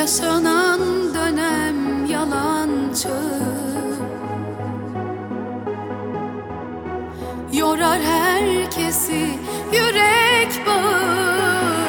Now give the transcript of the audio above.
Yaşanan dönem yalancı. Yorar herkesi yürek bağı.